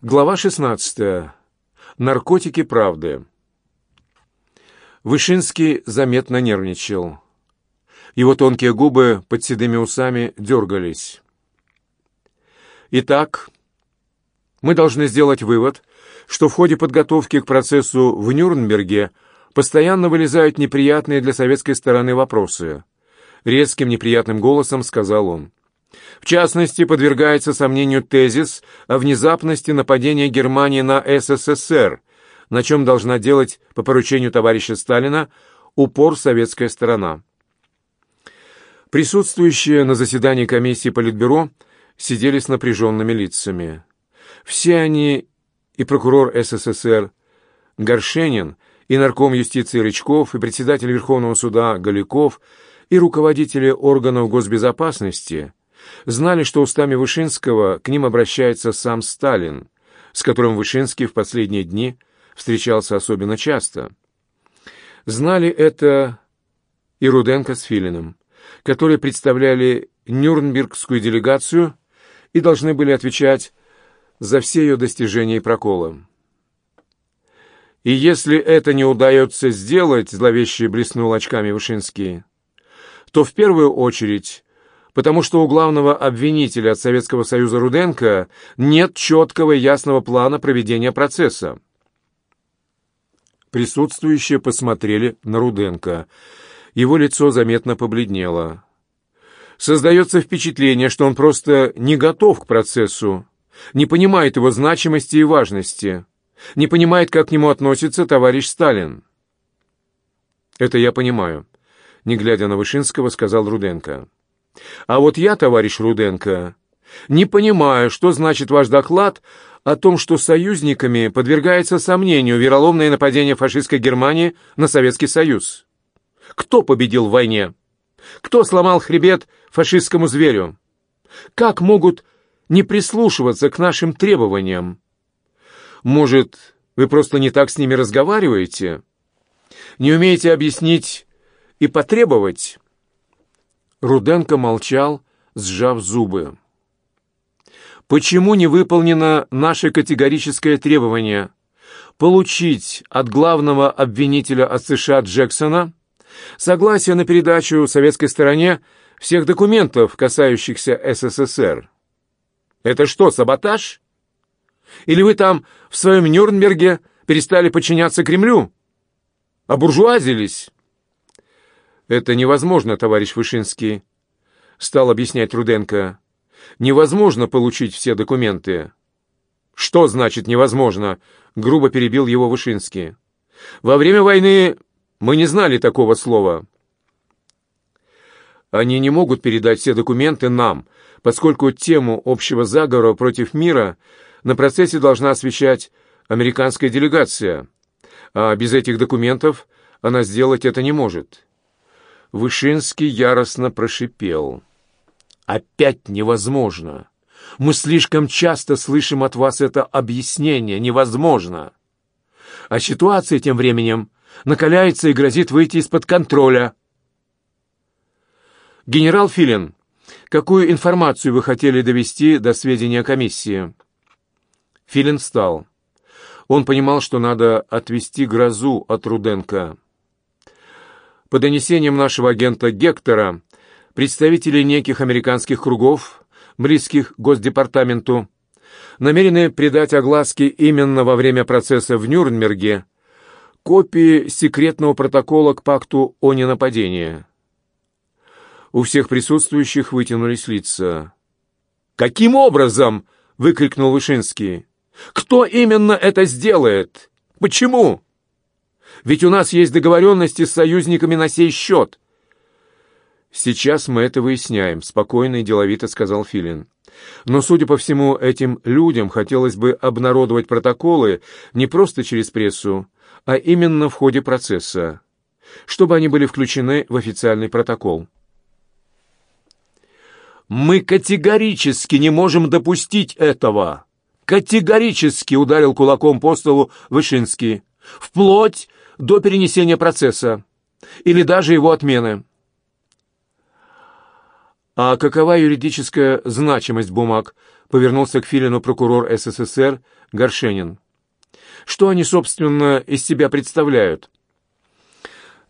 Глава 16. Наркотики правды. Вышинский заметно нервничал. Его тонкие губы под седыми усами дергались. Итак, мы должны сделать вывод, что в ходе подготовки к процессу в Нюрнберге постоянно вылезают неприятные для советской стороны вопросы. Резким неприятным голосом сказал он. В частности, подвергается сомнению тезис о внезапности нападения Германии на СССР, на чем должна делать по поручению товарища Сталина упор советская сторона. Присутствующие на заседании комиссии Политбюро сидели с напряженными лицами. Все они, и прокурор СССР Горшенин, и нарком юстиции Рычков, и председатель Верховного суда Галяков, и руководители органов госбезопасности – знали, что устами Вышинского к ним обращается сам Сталин, с которым Вышинский в последние дни встречался особенно часто. Знали это и Руденко с Филином, которые представляли Нюрнбергскую делегацию и должны были отвечать за все ее достижения и проколы. «И если это не удается сделать», — зловеще блеснул очками Вышинский, — «то в первую очередь потому что у главного обвинителя от Советского Союза Руденко нет четкого и ясного плана проведения процесса. Присутствующие посмотрели на Руденко. Его лицо заметно побледнело. Создается впечатление, что он просто не готов к процессу, не понимает его значимости и важности, не понимает, как к нему относится товарищ Сталин. «Это я понимаю», — не глядя на Вышинского, сказал Руденко. А вот я, товарищ Руденко, не понимаю, что значит ваш доклад о том, что союзниками подвергается сомнению вероломное нападение фашистской Германии на Советский Союз. Кто победил в войне? Кто сломал хребет фашистскому зверю? Как могут не прислушиваться к нашим требованиям? Может, вы просто не так с ними разговариваете? Не умеете объяснить и потребовать? Руденко молчал, сжав зубы. «Почему не выполнено наше категорическое требование получить от главного обвинителя от США Джексона согласие на передачу советской стороне всех документов, касающихся СССР? Это что, саботаж? Или вы там в своем Нюрнберге перестали подчиняться Кремлю? Обуржуазились?» «Это невозможно, товарищ Вышинский», — стал объяснять Руденко. «Невозможно получить все документы». «Что значит «невозможно»?» — грубо перебил его Вышинский. «Во время войны мы не знали такого слова». «Они не могут передать все документы нам, поскольку тему общего заговора против мира на процессе должна освещать американская делегация, а без этих документов она сделать это не может». Вышинский яростно прошипел. «Опять невозможно! Мы слишком часто слышим от вас это объяснение. Невозможно!» А ситуация тем временем накаляется и грозит выйти из-под контроля. «Генерал Филин, какую информацию вы хотели довести до сведения комиссии?» Филин встал. Он понимал, что надо отвести грозу от Руденко. По донесениям нашего агента Гектора, представители неких американских кругов, близких Госдепартаменту, намерены придать огласке именно во время процесса в Нюрнберге копии секретного протокола к пакту о ненападении. У всех присутствующих вытянулись лица. «Каким образом?» — выкрикнул Вышинский. «Кто именно это сделает? Почему?» Ведь у нас есть договоренности с союзниками на сей счет». «Сейчас мы это выясняем», — спокойно и деловито сказал Филин. «Но, судя по всему, этим людям хотелось бы обнародовать протоколы не просто через прессу, а именно в ходе процесса, чтобы они были включены в официальный протокол». «Мы категорически не можем допустить этого!» «Категорически!» — ударил кулаком по столу Вышинский. «Вплоть до перенесения процесса или даже его отмены. «А какова юридическая значимость бумаг?» — повернулся к Филину прокурор СССР Горшенин. «Что они, собственно, из себя представляют?»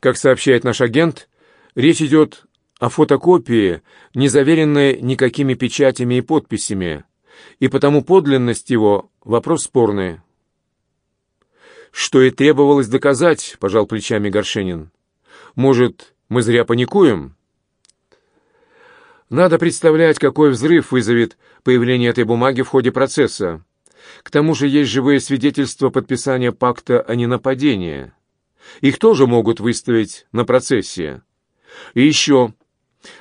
Как сообщает наш агент, речь идет о фотокопии, не заверенной никакими печатями и подписями, и потому подлинность его — вопрос спорный что и требовалось доказать», — пожал плечами Горшенин. «Может, мы зря паникуем?» «Надо представлять, какой взрыв вызовет появление этой бумаги в ходе процесса. К тому же есть живые свидетельства подписания пакта о ненападении. Их тоже могут выставить на процессе. И еще.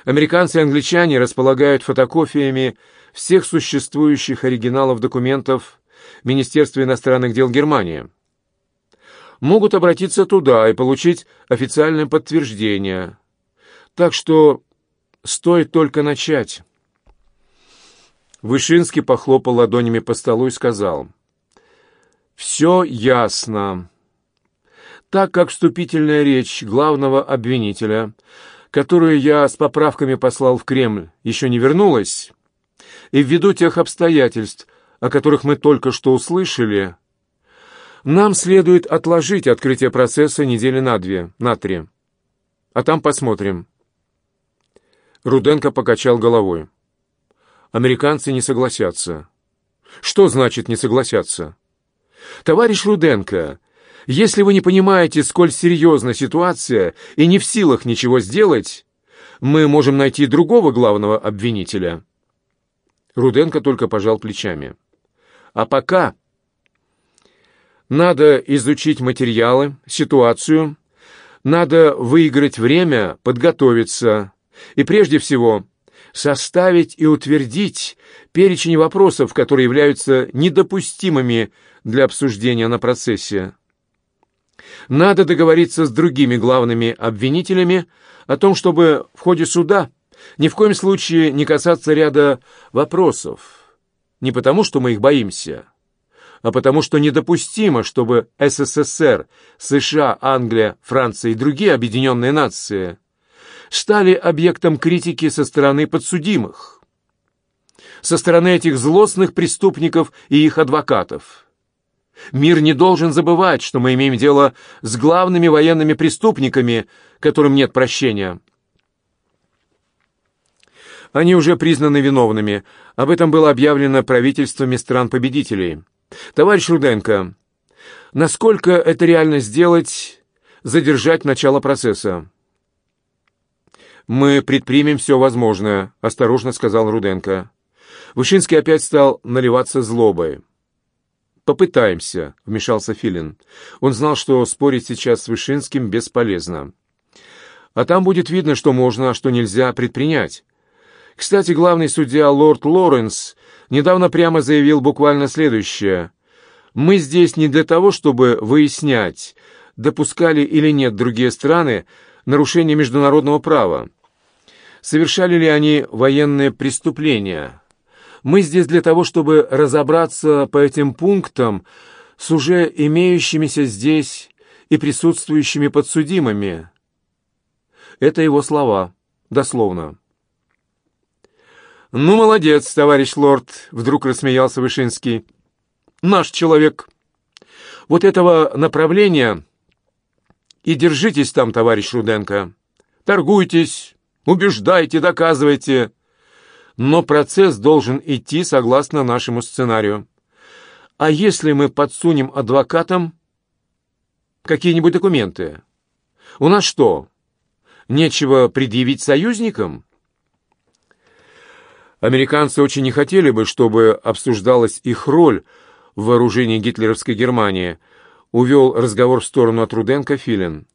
Американцы и англичане располагают фотокопиями всех существующих оригиналов документов Министерства иностранных дел Германии» могут обратиться туда и получить официальное подтверждение. Так что стоит только начать. Вышинский похлопал ладонями по столу и сказал. «Все ясно. Так как вступительная речь главного обвинителя, которую я с поправками послал в Кремль, еще не вернулась, и ввиду тех обстоятельств, о которых мы только что услышали, — нам следует отложить открытие процесса недели на две, на три. А там посмотрим. Руденко покачал головой. Американцы не согласятся. Что значит «не согласятся»? Товарищ Руденко, если вы не понимаете, сколь серьезна ситуация и не в силах ничего сделать, мы можем найти другого главного обвинителя. Руденко только пожал плечами. А пока надо изучить материалы, ситуацию, надо выиграть время, подготовиться и, прежде всего, составить и утвердить перечень вопросов, которые являются недопустимыми для обсуждения на процессе. Надо договориться с другими главными обвинителями о том, чтобы в ходе суда ни в коем случае не касаться ряда вопросов. Не потому, что мы их боимся, а потому что недопустимо, чтобы СССР, США, Англия, Франция и другие объединенные нации стали объектом критики со стороны подсудимых, со стороны этих злостных преступников и их адвокатов. Мир не должен забывать, что мы имеем дело с главными военными преступниками, которым нет прощения. Они уже признаны виновными. Об этом было объявлено правительствами стран-победителей. Товарищ Руденко, насколько это реально сделать, задержать начало процесса? «Мы предпримем все возможное», — осторожно сказал Руденко. Вышинский опять стал наливаться злобой. «Попытаемся», — вмешался Филин. Он знал, что спорить сейчас с Вышинским бесполезно. «А там будет видно, что можно, а что нельзя предпринять. Кстати, главный судья лорд Лоренс недавно прямо заявил буквально следующее. «Мы здесь не для того, чтобы выяснять, допускали или нет другие страны нарушение международного права, совершали ли они военные преступления. Мы здесь для того, чтобы разобраться по этим пунктам с уже имеющимися здесь и присутствующими подсудимыми». Это его слова, дословно. «Ну, молодец, товарищ лорд!» — вдруг рассмеялся Вышинский. «Наш человек! Вот этого направления и держитесь там, товарищ Руденко. Торгуйтесь, убеждайте, доказывайте. Но процесс должен идти согласно нашему сценарию. А если мы подсунем адвокатам какие-нибудь документы? У нас что, нечего предъявить союзникам?» Американцы очень не хотели бы, чтобы обсуждалась их роль в вооружении гитлеровской Германии, увел разговор в сторону от Руденко Филин.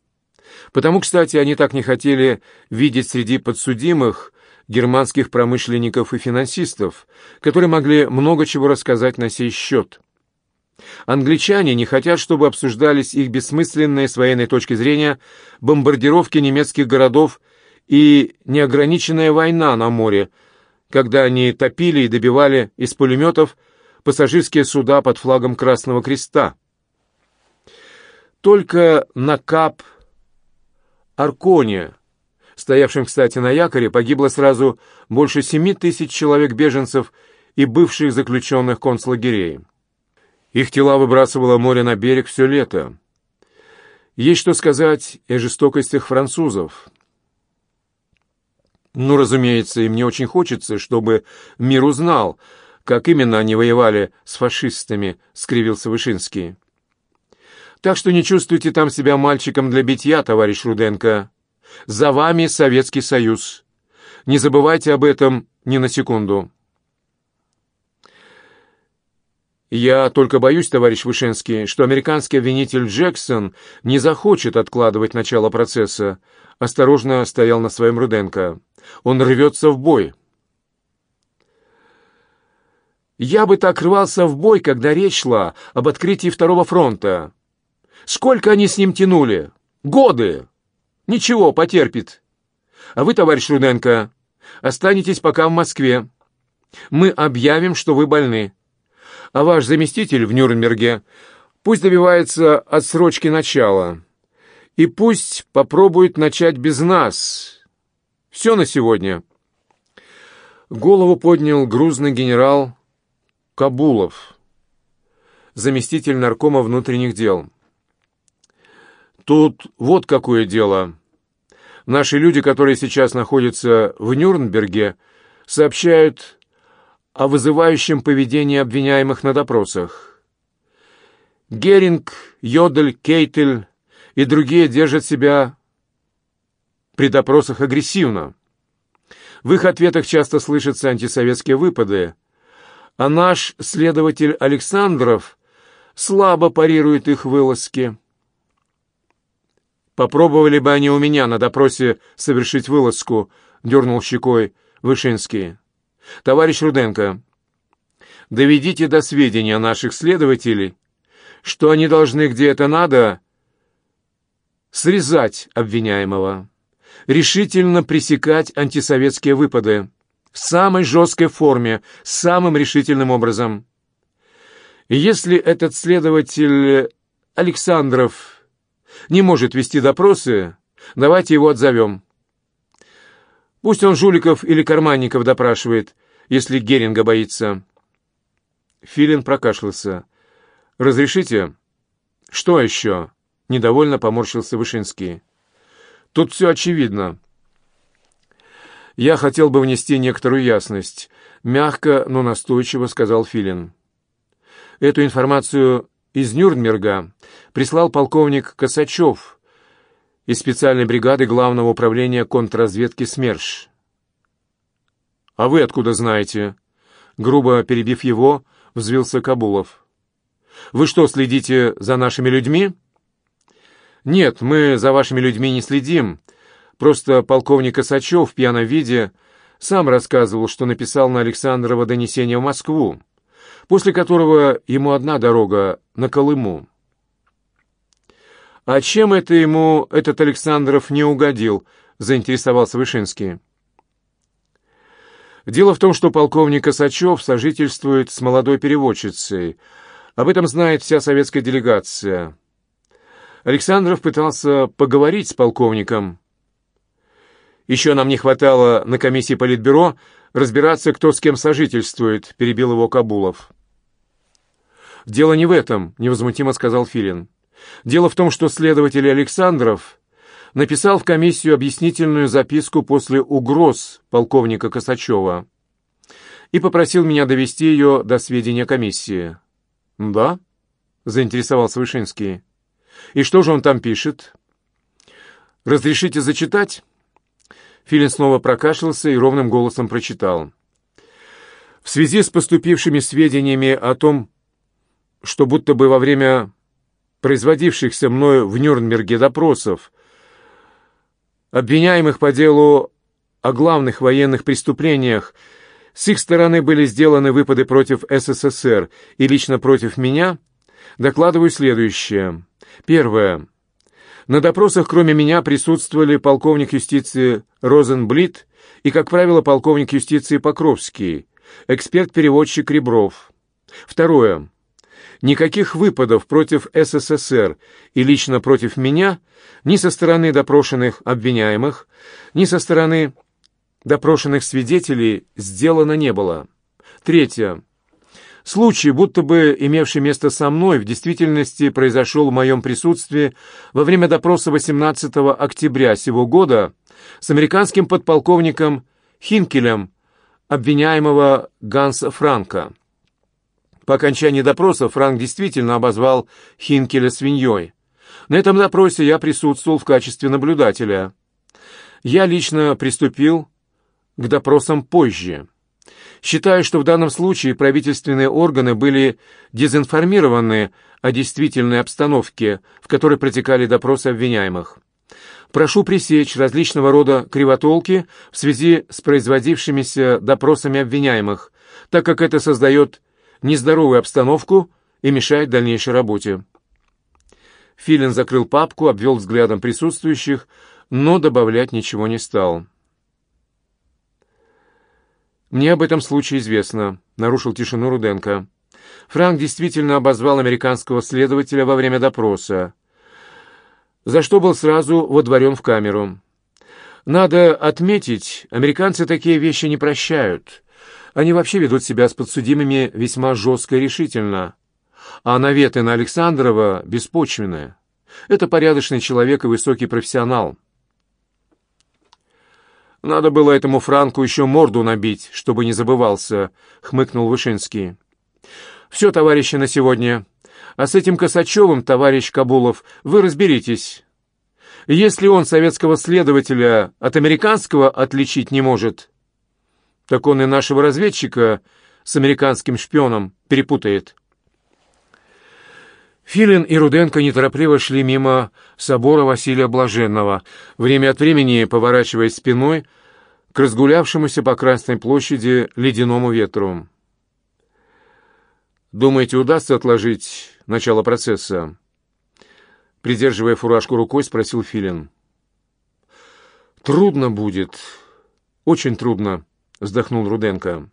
Потому, кстати, они так не хотели видеть среди подсудимых германских промышленников и финансистов, которые могли много чего рассказать на сей счет. Англичане не хотят, чтобы обсуждались их бессмысленные с военной точки зрения бомбардировки немецких городов и неограниченная война на море – когда они топили и добивали из пулеметов пассажирские суда под флагом Красного Креста. Только на кап Арконе, стоявшем, кстати, на якоре, погибло сразу больше семи тысяч человек-беженцев и бывших заключенных концлагерей. Их тела выбрасывало море на берег все лето. Есть что сказать о жестокостях французов. Ну, разумеется, и мне очень хочется, чтобы мир узнал, как именно они воевали с фашистами, — скривился Вышинский. Так что не чувствуйте там себя мальчиком для битья, товарищ Руденко. За вами Советский Союз. Не забывайте об этом ни на секунду. Я только боюсь, товарищ Вышинский, что американский обвинитель Джексон не захочет откладывать начало процесса. Осторожно стоял на своем Руденко. Он рвется в бой. Я бы так рвался в бой, когда речь шла об открытии Второго фронта. Сколько они с ним тянули? Годы! Ничего, потерпит. А вы, товарищ Руденко, останетесь пока в Москве. Мы объявим, что вы больны. А ваш заместитель в Нюрнберге пусть добивается отсрочки начала. И пусть попробует начать без нас, все на сегодня. Голову поднял грузный генерал Кабулов, заместитель наркома внутренних дел. Тут вот какое дело. Наши люди, которые сейчас находятся в Нюрнберге, сообщают о вызывающем поведении обвиняемых на допросах. Геринг, Йодель, Кейтель и другие держат себя при допросах агрессивно. В их ответах часто слышатся антисоветские выпады, а наш следователь Александров слабо парирует их вылазки. «Попробовали бы они у меня на допросе совершить вылазку», — дернул щекой Вышинский. «Товарищ Руденко, доведите до сведения наших следователей, что они должны, где это надо, срезать обвиняемого» решительно пресекать антисоветские выпады в самой жесткой форме, самым решительным образом. Если этот следователь Александров не может вести допросы, давайте его отзовем. Пусть он жуликов или карманников допрашивает, если Геринга боится. Филин прокашлялся. «Разрешите?» «Что еще?» — недовольно поморщился Вышинский. Тут все очевидно. Я хотел бы внести некоторую ясность. Мягко, но настойчиво сказал Филин. Эту информацию из Нюрнберга прислал полковник Косачев из специальной бригады Главного управления контрразведки СМЕРШ. «А вы откуда знаете?» Грубо перебив его, взвился Кабулов. «Вы что, следите за нашими людьми?» «Нет, мы за вашими людьми не следим. Просто полковник Косачев в пьяном виде сам рассказывал, что написал на Александрова донесение в Москву, после которого ему одна дорога на Колыму». «А чем это ему этот Александров не угодил?» — заинтересовался Вышинский. «Дело в том, что полковник Косачев сожительствует с молодой переводчицей. Об этом знает вся советская делегация». Александров пытался поговорить с полковником. «Еще нам не хватало на комиссии Политбюро разбираться, кто с кем сожительствует», — перебил его Кабулов. «Дело не в этом», — невозмутимо сказал Филин. «Дело в том, что следователь Александров написал в комиссию объяснительную записку после угроз полковника Косачева и попросил меня довести ее до сведения комиссии». «Да?» — заинтересовался Вышинский. «И что же он там пишет?» «Разрешите зачитать?» Филин снова прокашлялся и ровным голосом прочитал. «В связи с поступившими сведениями о том, что будто бы во время производившихся мною в Нюрнберге допросов обвиняемых по делу о главных военных преступлениях с их стороны были сделаны выпады против СССР и лично против меня – Докладываю следующее. Первое. На допросах кроме меня присутствовали полковник юстиции Розенблит и, как правило, полковник юстиции Покровский, эксперт-переводчик Ребров. Второе. Никаких выпадов против СССР и лично против меня ни со стороны допрошенных обвиняемых, ни со стороны допрошенных свидетелей сделано не было. Третье. Случай, будто бы имевший место со мной, в действительности произошел в моем присутствии во время допроса 18 октября сего года с американским подполковником Хинкелем, обвиняемого Ганса Франка. По окончании допроса Франк действительно обозвал Хинкеля свиньей. На этом допросе я присутствовал в качестве наблюдателя. Я лично приступил к допросам позже. Считаю, что в данном случае правительственные органы были дезинформированы о действительной обстановке, в которой протекали допросы обвиняемых. Прошу пресечь различного рода кривотолки в связи с производившимися допросами обвиняемых, так как это создает нездоровую обстановку и мешает дальнейшей работе. Филин закрыл папку, обвел взглядом присутствующих, но добавлять ничего не стал. «Мне об этом случае известно», — нарушил тишину Руденко. Франк действительно обозвал американского следователя во время допроса, за что был сразу водворен в камеру. Надо отметить, американцы такие вещи не прощают. Они вообще ведут себя с подсудимыми весьма жестко и решительно. А наветы на Александрова беспочвенные. Это порядочный человек и высокий профессионал. «Надо было этому Франку еще морду набить, чтобы не забывался», — хмыкнул Вышинский. «Все, товарищи, на сегодня. А с этим Косачевым, товарищ Кабулов, вы разберитесь. Если он советского следователя от американского отличить не может, так он и нашего разведчика с американским шпионом перепутает». Филин и Руденко неторопливо шли мимо собора Василия Блаженного, время от времени поворачиваясь спиной к разгулявшемуся по Красной площади ледяному ветру. «Думаете, удастся отложить начало процесса?» Придерживая фуражку рукой, спросил Филин. «Трудно будет. Очень трудно», — вздохнул Руденко.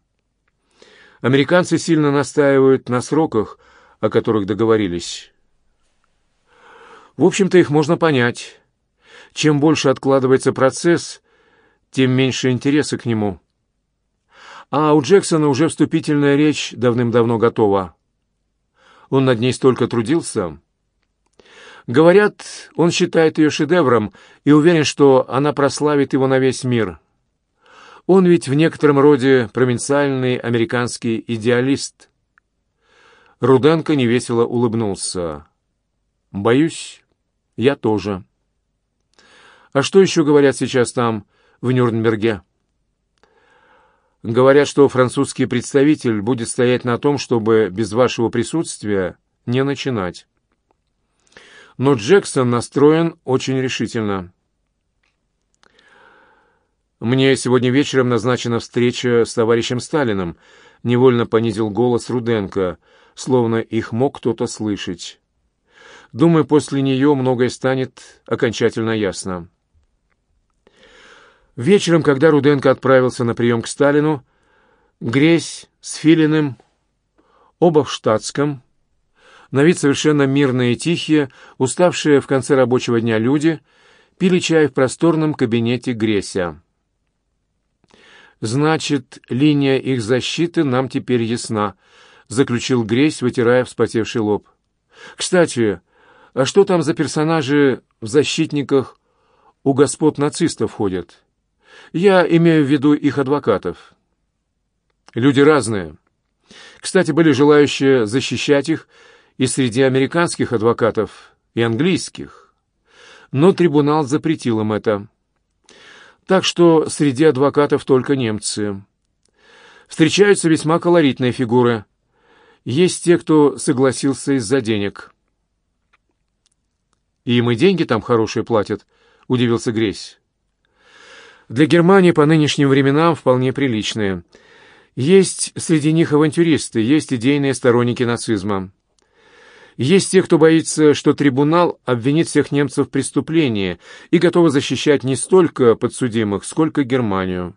«Американцы сильно настаивают на сроках», — о которых договорились. В общем-то, их можно понять. Чем больше откладывается процесс, тем меньше интереса к нему. А у Джексона уже вступительная речь давным-давно готова. Он над ней столько трудился. Говорят, он считает ее шедевром и уверен, что она прославит его на весь мир. Он ведь в некотором роде провинциальный американский идеалист. Руданка невесело улыбнулся. «Боюсь, я тоже». «А что еще говорят сейчас там, в Нюрнберге?» «Говорят, что французский представитель будет стоять на том, чтобы без вашего присутствия не начинать». Но Джексон настроен очень решительно. «Мне сегодня вечером назначена встреча с товарищем Сталиным», — невольно понизил голос Руденко — словно их мог кто-то слышать. Думаю, после нее многое станет окончательно ясно. Вечером, когда Руденко отправился на прием к Сталину, Гресь с Филиным, оба в штатском, на вид совершенно мирные и тихие, уставшие в конце рабочего дня люди, пили чай в просторном кабинете Греся. «Значит, линия их защиты нам теперь ясна», заключил Грейс, вытирая вспотевший лоб. «Кстати, а что там за персонажи в «Защитниках» у господ нацистов ходят? Я имею в виду их адвокатов. Люди разные. Кстати, были желающие защищать их и среди американских адвокатов, и английских. Но трибунал запретил им это. Так что среди адвокатов только немцы. Встречаются весьма колоритные фигуры – есть те, кто согласился из-за денег. «Им и деньги там хорошие платят», — удивился Гресь. «Для Германии по нынешним временам вполне приличные. Есть среди них авантюристы, есть идейные сторонники нацизма. Есть те, кто боится, что трибунал обвинит всех немцев в преступлении и готовы защищать не столько подсудимых, сколько Германию.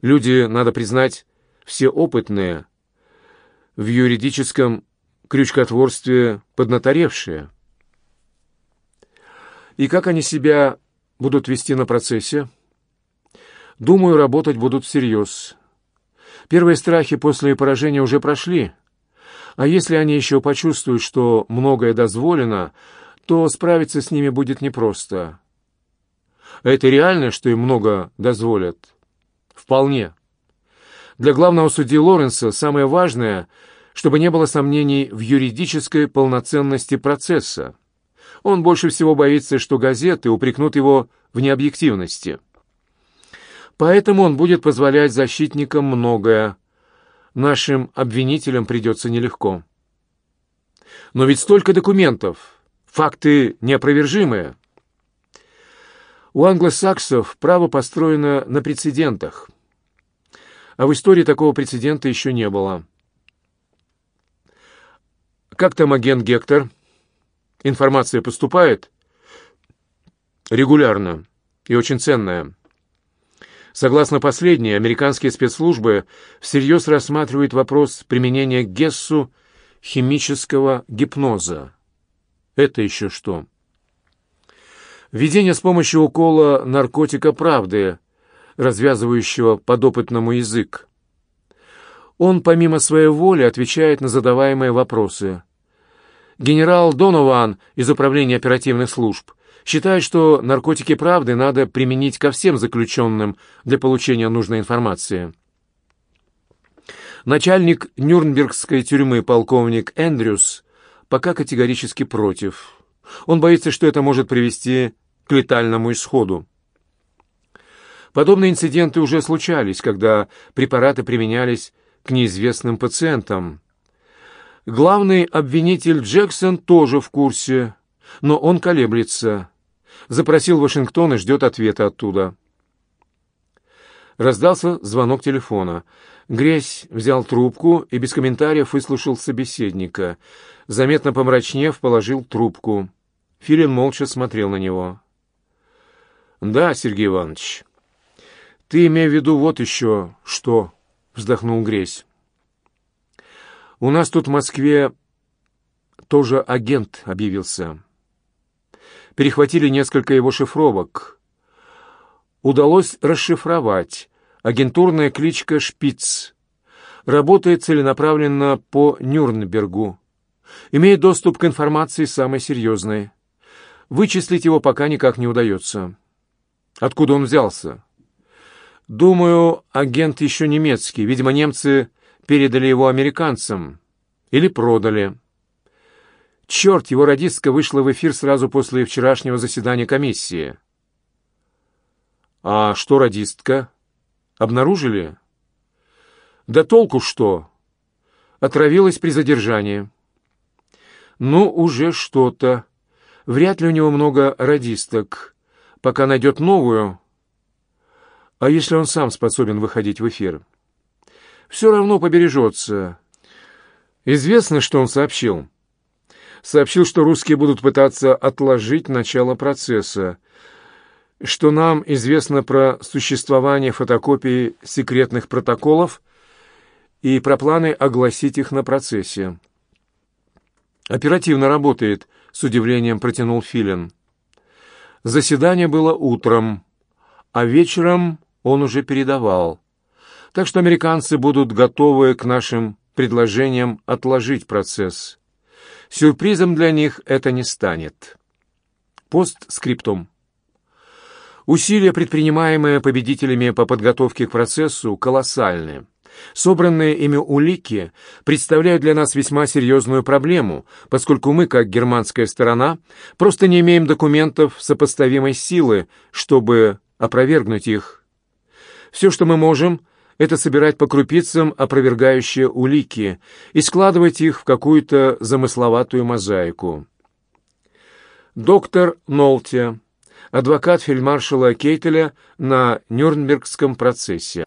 Люди, надо признать, все опытные, в юридическом крючкотворстве поднаторевшие. И как они себя будут вести на процессе? Думаю, работать будут всерьез. Первые страхи после поражения уже прошли. А если они еще почувствуют, что многое дозволено, то справиться с ними будет непросто. А это реально, что им много дозволят? Вполне. Для главного судьи Лоренса самое важное, чтобы не было сомнений в юридической полноценности процесса. Он больше всего боится, что газеты упрекнут его в необъективности. Поэтому он будет позволять защитникам многое. Нашим обвинителям придется нелегко. Но ведь столько документов, факты неопровержимые. У англосаксов право построено на прецедентах – а в истории такого прецедента еще не было. «Как там агент Гектор? Информация поступает?» «Регулярно и очень ценная». Согласно последней, американские спецслужбы всерьез рассматривают вопрос применения Гессу химического гипноза. Это еще что? Введение с помощью укола наркотика правды, развязывающего подопытному язык. Он, помимо своей воли, отвечает на задаваемые вопросы. Генерал Донован из Управления оперативных служб считает, что наркотики правды надо применить ко всем заключенным для получения нужной информации. Начальник Нюрнбергской тюрьмы полковник Эндрюс пока категорически против. Он боится, что это может привести к летальному исходу. Подобные инциденты уже случались, когда препараты применялись к неизвестным пациентам. Главный обвинитель Джексон тоже в курсе, но он колеблется. Запросил Вашингтон и ждет ответа оттуда. Раздался звонок телефона. Гресь взял трубку и без комментариев выслушал собеседника. Заметно помрачнев, положил трубку. Филин молча смотрел на него. «Да, Сергей Иванович». «Ты имей в виду вот еще что», — вздохнул Гресь. «У нас тут в Москве тоже агент объявился. Перехватили несколько его шифровок. Удалось расшифровать. Агентурная кличка «Шпиц». Работает целенаправленно по Нюрнбергу. Имеет доступ к информации самой серьезной. Вычислить его пока никак не удается. Откуда он взялся? Думаю, агент еще немецкий. Видимо, немцы передали его американцам. Или продали. Черт, его радистка вышла в эфир сразу после вчерашнего заседания комиссии. А что радистка? Обнаружили? Да толку что? Отравилась при задержании. Ну, уже что-то. Вряд ли у него много радисток. Пока найдет новую, а если он сам способен выходить в эфир? Все равно побережется. Известно, что он сообщил. Сообщил, что русские будут пытаться отложить начало процесса, что нам известно про существование фотокопии секретных протоколов и про планы огласить их на процессе. «Оперативно работает», — с удивлением протянул Филин. Заседание было утром, а вечером он уже передавал. Так что американцы будут готовы к нашим предложениям отложить процесс. Сюрпризом для них это не станет. Постскриптум. Усилия, предпринимаемые победителями по подготовке к процессу, колоссальны. Собранные ими улики представляют для нас весьма серьезную проблему, поскольку мы, как германская сторона, просто не имеем документов сопоставимой силы, чтобы опровергнуть их все, что мы можем, это собирать по крупицам опровергающие улики и складывать их в какую-то замысловатую мозаику. Доктор Нолте, адвокат фельдмаршала Кейтеля на Нюрнбергском процессе.